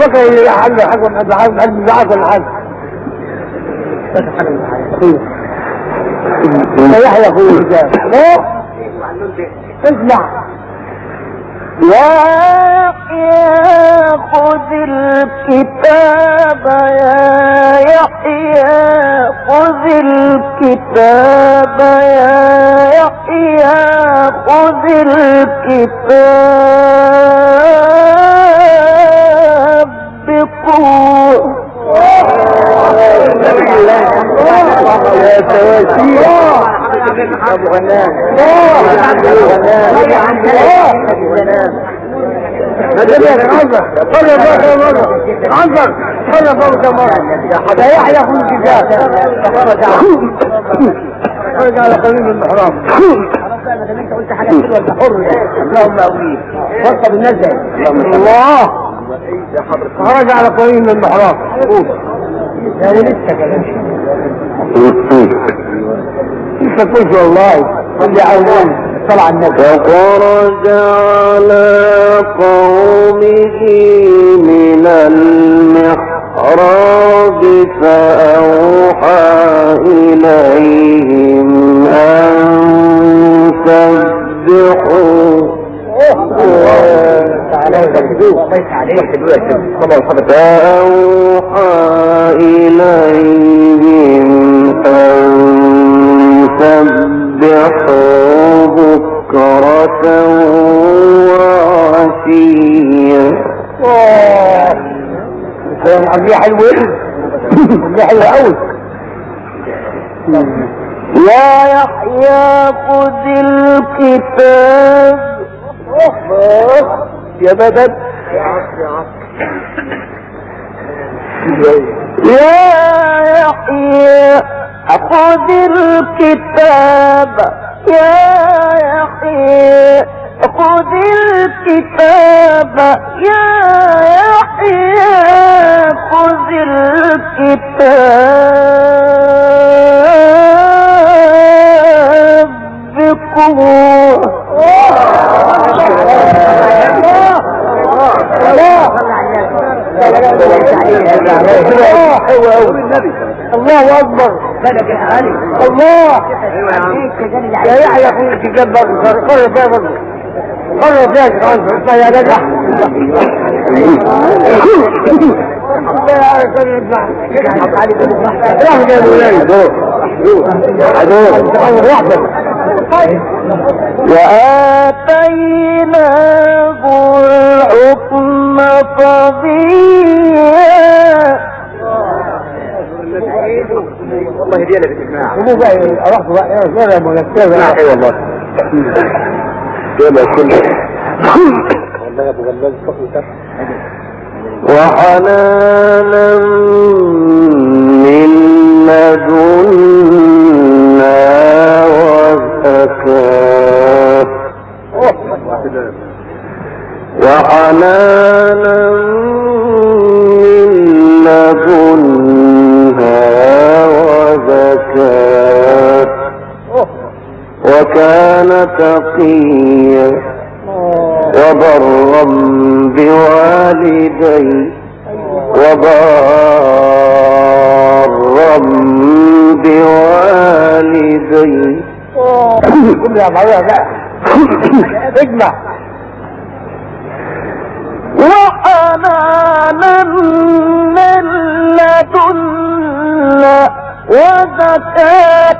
فكر يا حاج حاج حاج حاج حاج زعق ولا حاجة يحيى أخوي الرجال اسمع. يا تواسير ابو غنام صلى الله مرة عندك صلى الله مرة يا يحيى خذ الكتاب خرج على قليل المحرام انت قلت حاجة حلوة انت حر اللهم اوليك وصل الناس الله خرج على قليل من المحرام يا ولدت كلام انت قلت والله قل لي عاوزين طلع النبي فخرج على قومه من المحراب فأوحى إليهم أن سبحوا. فأوحى إليهم أن سبحوا. بكرة قوي. يا يحيى خذ الكتاب. يا بدد يا يحيى خذ الكتاب. يا يحيى خذ الكتاب يا يحيى خذ الكتاب الله أكبر. الله! يا يحيى الكتاب برضه قرر فيها برضه قرر فيها كمان يا نجح وآتيناه الحكم صبيا والله دي اللي بتسمعها مو بقى أروح بقى إيه غير منكبه اي والله يلا كل والله يا ابو غلال فقط وحنانا من لدنا وزكاة. وحنانا تقيا. وبرا بوالديه وبارا بقى اجمع وحنانا من لدنا وزكاة